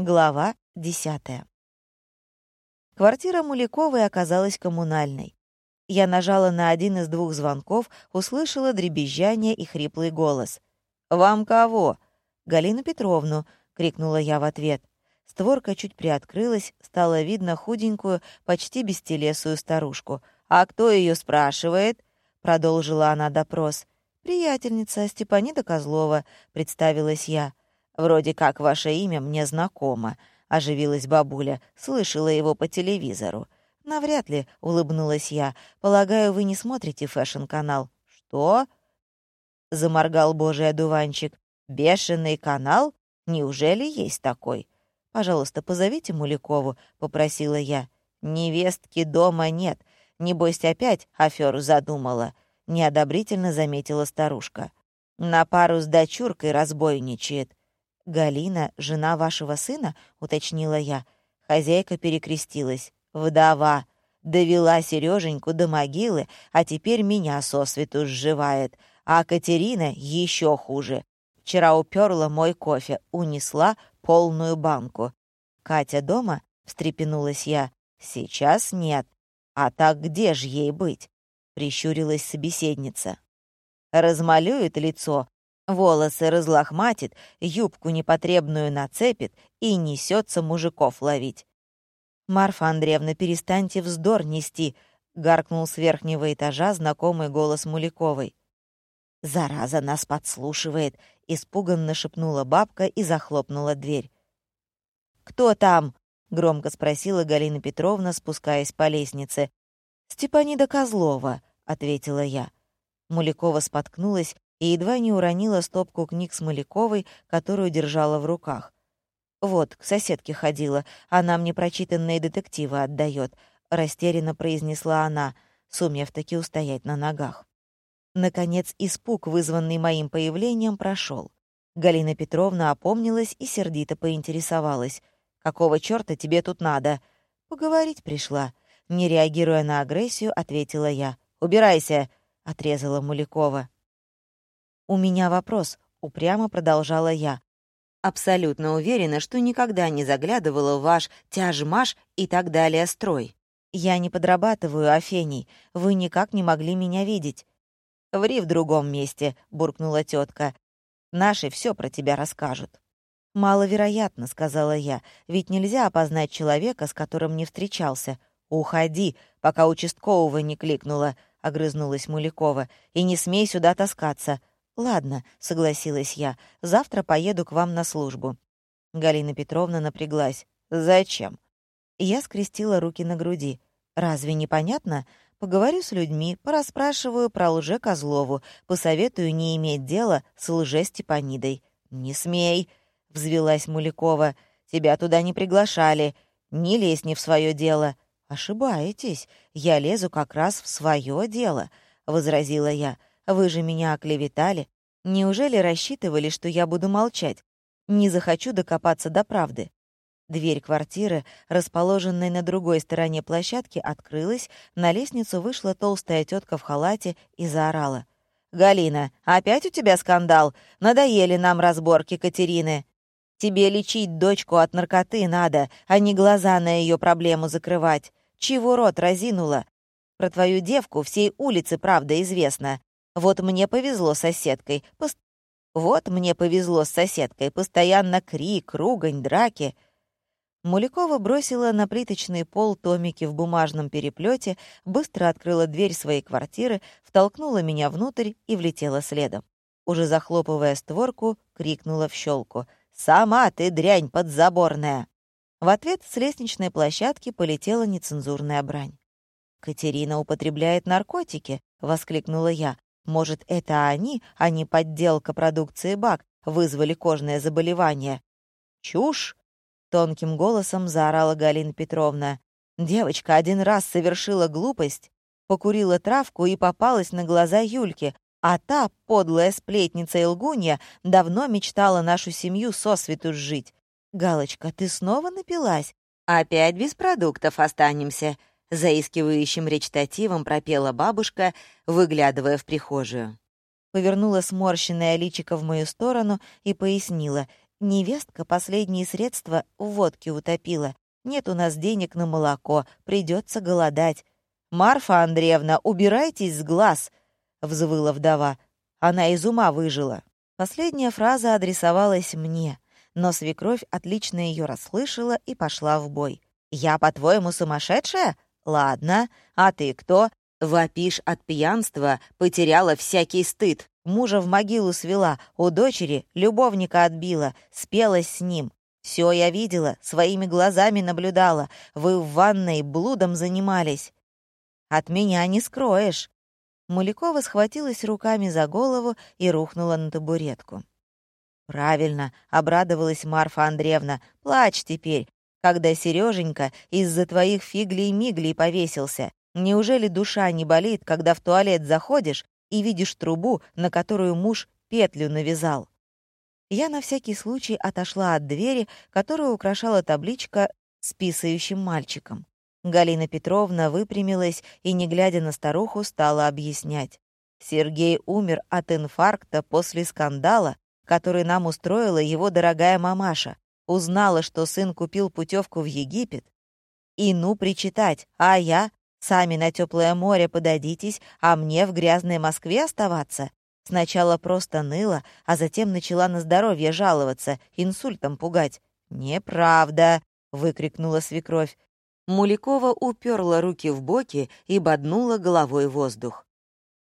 Глава десятая. Квартира Муляковой оказалась коммунальной. Я нажала на один из двух звонков, услышала дребезжание и хриплый голос. «Вам кого?» «Галину Петровну», — крикнула я в ответ. Створка чуть приоткрылась, стало видно худенькую, почти бестелесую старушку. «А кто ее спрашивает?» — продолжила она допрос. «Приятельница Степанида Козлова», — представилась я. «Вроде как ваше имя мне знакомо», — оживилась бабуля, слышала его по телевизору. «Навряд ли», — улыбнулась я. «Полагаю, вы не смотрите фэшн-канал». «Что?» — заморгал божий одуванчик. «Бешеный канал? Неужели есть такой?» «Пожалуйста, позовите Мулякову», — попросила я. «Невестки дома нет. Небось, опять аферу задумала», — неодобрительно заметила старушка. «На пару с дочуркой разбойничает. «Галина, жена вашего сына?» — уточнила я. Хозяйка перекрестилась. «Вдова. Довела Сереженьку до могилы, а теперь меня сосвету сживает. А Катерина еще хуже. Вчера уперла мой кофе, унесла полную банку. «Катя дома?» — встрепенулась я. «Сейчас нет. А так где ж ей быть?» — прищурилась собеседница. Размалюет лицо, Волосы разлохматит, юбку непотребную нацепит и несется мужиков ловить. «Марфа Андреевна, перестаньте вздор нести», — гаркнул с верхнего этажа знакомый голос Муляковой. «Зараза нас подслушивает», — испуганно шепнула бабка и захлопнула дверь. «Кто там?» — громко спросила Галина Петровна, спускаясь по лестнице. «Степанида Козлова», — ответила я. Мулякова споткнулась и едва не уронила стопку книг с Маляковой, которую держала в руках. «Вот, к соседке ходила, она мне прочитанные детективы отдает», — растерянно произнесла она, сумев таки устоять на ногах. Наконец, испуг, вызванный моим появлением, прошел. Галина Петровна опомнилась и сердито поинтересовалась. «Какого чёрта тебе тут надо?» «Поговорить пришла». Не реагируя на агрессию, ответила я. «Убирайся!» — отрезала Мулякова. «У меня вопрос», — упрямо продолжала я. «Абсолютно уверена, что никогда не заглядывала в ваш тяжмаш и так далее строй. Я не подрабатываю Афеней, вы никак не могли меня видеть». «Ври в другом месте», — буркнула тетка. «Наши все про тебя расскажут». «Маловероятно», — сказала я, «ведь нельзя опознать человека, с которым не встречался». «Уходи, пока участкового не кликнула», — огрызнулась Мулякова, «и не смей сюда таскаться. «Ладно», — согласилась я, — «завтра поеду к вам на службу». Галина Петровна напряглась. «Зачем?» Я скрестила руки на груди. «Разве непонятно? Поговорю с людьми, порасспрашиваю про лже Козлову, посоветую не иметь дела с лже-Степанидой». «Не смей!» — взвелась Мулякова. «Тебя туда не приглашали. Не лезь не в свое дело». «Ошибаетесь. Я лезу как раз в свое дело», — возразила я. Вы же меня оклеветали. Неужели рассчитывали, что я буду молчать? Не захочу докопаться до правды. Дверь квартиры, расположенной на другой стороне площадки, открылась, на лестницу вышла толстая тетка в халате и заорала. «Галина, опять у тебя скандал? Надоели нам разборки Катерины. Тебе лечить дочку от наркоты надо, а не глаза на ее проблему закрывать. Чего рот разинула? Про твою девку всей улице правда известна. Вот мне повезло с соседкой. Пост... Вот мне повезло с соседкой. Постоянно крик, ругань, драки. Мулякова бросила на плиточный пол томики в бумажном переплете, быстро открыла дверь своей квартиры, втолкнула меня внутрь и влетела следом. Уже захлопывая створку, крикнула в щелку. «Сама ты дрянь подзаборная!» В ответ с лестничной площадки полетела нецензурная брань. «Катерина употребляет наркотики!» — воскликнула я. Может, это они, а не подделка продукции БАК, вызвали кожное заболевание? «Чушь!» — тонким голосом заорала Галина Петровна. Девочка один раз совершила глупость, покурила травку и попалась на глаза Юльке, а та, подлая сплетница и лгунья, давно мечтала нашу семью сосвету сжить. «Галочка, ты снова напилась? Опять без продуктов останемся», заискивающим речитативом пропела бабушка, выглядывая в прихожую. Повернула сморщенное личико в мою сторону и пояснила. Невестка последние средства в водке утопила. Нет у нас денег на молоко, придется голодать. «Марфа Андреевна, убирайтесь с глаз!» — взвыла вдова. Она из ума выжила. Последняя фраза адресовалась мне, но свекровь отлично ее расслышала и пошла в бой. «Я, по-твоему, сумасшедшая? Ладно. А ты кто? Вопишь от пьянства, потеряла всякий стыд. Мужа в могилу свела, у дочери любовника отбила, спелась с ним. Все я видела, своими глазами наблюдала. Вы в ванной блудом занимались. От меня не скроешь. Мулякова схватилась руками за голову и рухнула на табуретку. «Правильно», — обрадовалась Марфа Андреевна, — «плачь теперь, когда Сереженька из-за твоих фиглей-миглей повесился. Неужели душа не болит, когда в туалет заходишь и видишь трубу, на которую муж петлю навязал?» Я на всякий случай отошла от двери, которую украшала табличка с писающим мальчиком. Галина Петровна выпрямилась и, не глядя на старуху, стала объяснять. Сергей умер от инфаркта после скандала, который нам устроила его дорогая мамаша. Узнала, что сын купил путевку в Египет. И ну причитать, а я? Сами на теплое море подадитесь, а мне в грязной Москве оставаться? Сначала просто ныла, а затем начала на здоровье жаловаться, инсультом пугать. «Неправда!» — выкрикнула свекровь. Мулякова уперла руки в боки и боднула головой воздух.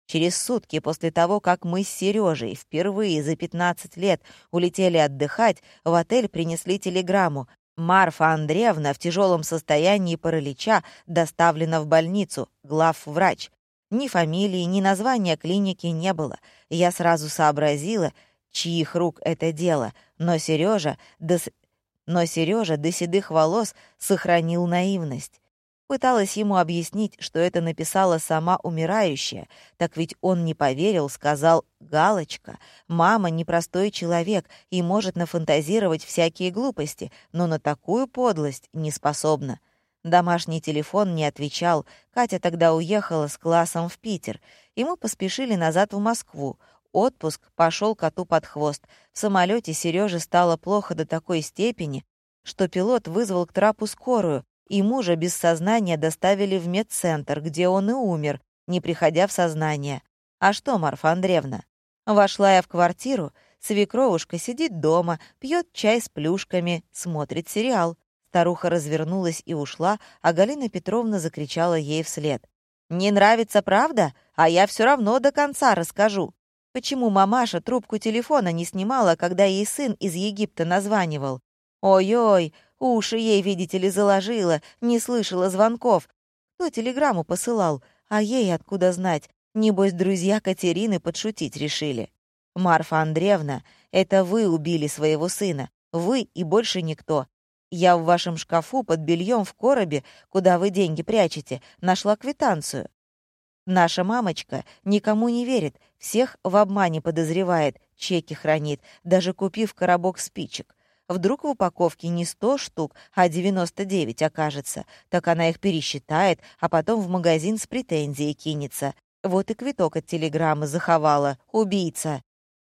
Через сутки после того, как мы с Сережей впервые за 15 лет улетели отдыхать, в отель принесли телеграмму. Марфа Андреевна в тяжелом состоянии паралича доставлена в больницу, главврач. Ни фамилии, ни названия клиники не было. Я сразу сообразила, чьих рук это дело, но Сережа до... Но Сережа до седых волос сохранил наивность. Пыталась ему объяснить, что это написала сама умирающая, так ведь он не поверил, сказал «Галочка, мама непростой человек и может нафантазировать всякие глупости, но на такую подлость не способна». Домашний телефон не отвечал, Катя тогда уехала с классом в Питер, и мы поспешили назад в Москву. Отпуск пошел коту под хвост. В самолете Сереже стало плохо до такой степени, что пилот вызвал к трапу скорую, и мужа без сознания доставили в медцентр, где он и умер, не приходя в сознание. А что, Марфа Андреевна? Вошла я в квартиру, свекровушка сидит дома, пьет чай с плюшками, смотрит сериал. Старуха развернулась и ушла, а Галина Петровна закричала ей вслед. «Не нравится, правда? А я все равно до конца расскажу. Почему мамаша трубку телефона не снимала, когда ей сын из Египта названивал? Ой-ой, Уши ей, видите ли, заложила, не слышала звонков. Кто телеграмму посылал? А ей откуда знать? Небось, друзья Катерины подшутить решили. Марфа Андреевна, это вы убили своего сына. Вы и больше никто. Я в вашем шкафу под бельем в коробе, куда вы деньги прячете, нашла квитанцию. Наша мамочка никому не верит, всех в обмане подозревает, чеки хранит, даже купив коробок спичек. Вдруг в упаковке не 100 штук, а 99 окажется. Так она их пересчитает, а потом в магазин с претензией кинется. Вот и квиток от телеграммы заховала. Убийца.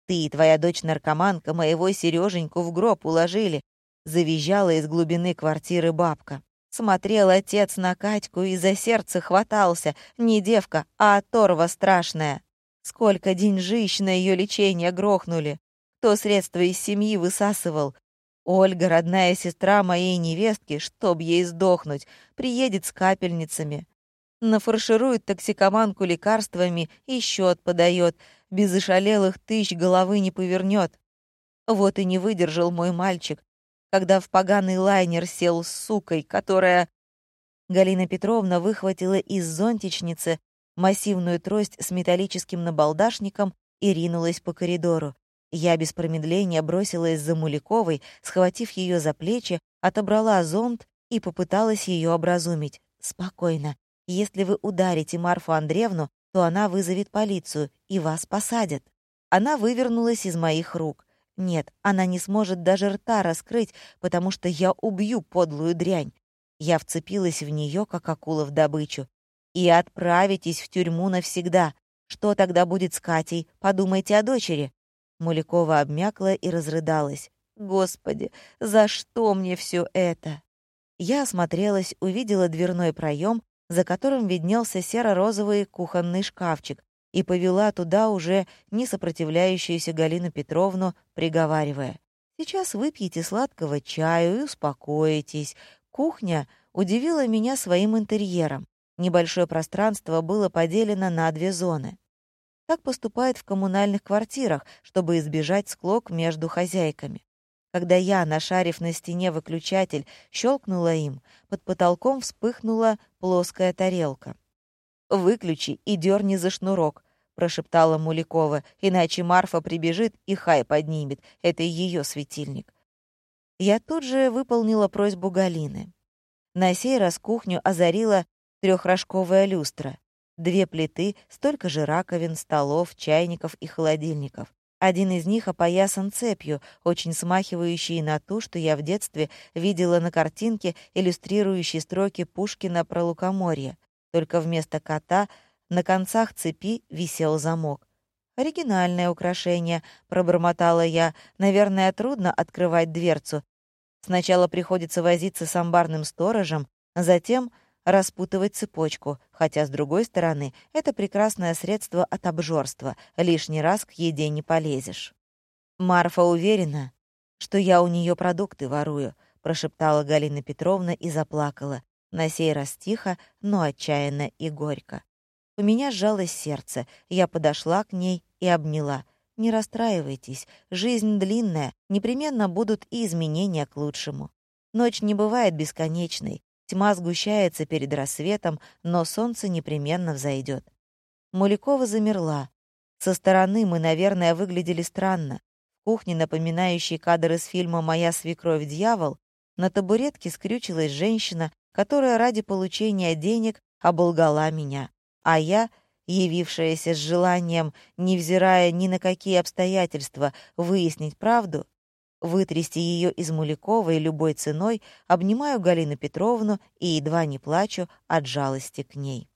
Ты и твоя дочь-наркоманка моего Сереженьку в гроб уложили. Завизжала из глубины квартиры бабка. Смотрел отец на Катьку и за сердце хватался. Не девка, а оторва страшная. Сколько деньжищ на ее лечение грохнули. Кто средства из семьи высасывал, Ольга, родная сестра моей невестки, чтоб ей сдохнуть, приедет с капельницами. Нафарширует токсикоманку лекарствами и счет подает. Без ошалелых тысяч головы не повернет. Вот и не выдержал мой мальчик, когда в поганый лайнер сел с сукой, которая... Галина Петровна выхватила из зонтичницы массивную трость с металлическим набалдашником и ринулась по коридору. Я без промедления бросилась за Муликовой, схватив ее за плечи, отобрала зонт и попыталась ее образумить. «Спокойно. Если вы ударите Марфу Андреевну, то она вызовет полицию, и вас посадят». Она вывернулась из моих рук. Нет, она не сможет даже рта раскрыть, потому что я убью подлую дрянь. Я вцепилась в нее, как акула в добычу. «И отправитесь в тюрьму навсегда. Что тогда будет с Катей? Подумайте о дочери». Мулякова обмякла и разрыдалась. Господи, за что мне все это? Я осмотрелась, увидела дверной проем, за которым виднелся серо-розовый кухонный шкафчик, и повела туда уже не сопротивляющуюся Галину Петровну, приговаривая. «Сейчас выпьете сладкого чаю и успокоитесь. Кухня удивила меня своим интерьером. Небольшое пространство было поделено на две зоны. Так поступает в коммунальных квартирах, чтобы избежать склок между хозяйками. Когда я, нашарив на стене выключатель, щелкнула им, под потолком вспыхнула плоская тарелка. «Выключи и дерни за шнурок», — прошептала Мулякова, «иначе Марфа прибежит и хай поднимет. Это ее светильник». Я тут же выполнила просьбу Галины. На сей раз кухню озарила трехрожковая люстра. Две плиты, столько же раковин, столов, чайников и холодильников. Один из них опоясан цепью, очень смахивающей на ту, что я в детстве видела на картинке, иллюстрирующей строки Пушкина про лукоморье. Только вместо кота на концах цепи висел замок. «Оригинальное украшение», — пробормотала я. «Наверное, трудно открывать дверцу. Сначала приходится возиться с амбарным сторожем, затем распутывать цепочку, хотя, с другой стороны, это прекрасное средство от обжорства, лишний раз к еде не полезешь. Марфа уверена, что я у нее продукты ворую, прошептала Галина Петровна и заплакала, на сей раз тихо, но отчаянно и горько. У меня сжалось сердце, я подошла к ней и обняла. «Не расстраивайтесь, жизнь длинная, непременно будут и изменения к лучшему. Ночь не бывает бесконечной, Тьма сгущается перед рассветом, но солнце непременно взойдет. Мулякова замерла. Со стороны мы, наверное, выглядели странно. В кухне, напоминающей кадр из фильма «Моя свекровь дьявол», на табуретке скрючилась женщина, которая ради получения денег оболгала меня. А я, явившаяся с желанием, невзирая ни на какие обстоятельства, выяснить правду, Вытрясти ее из Муликовой любой ценой, обнимаю Галину Петровну и едва не плачу от жалости к ней.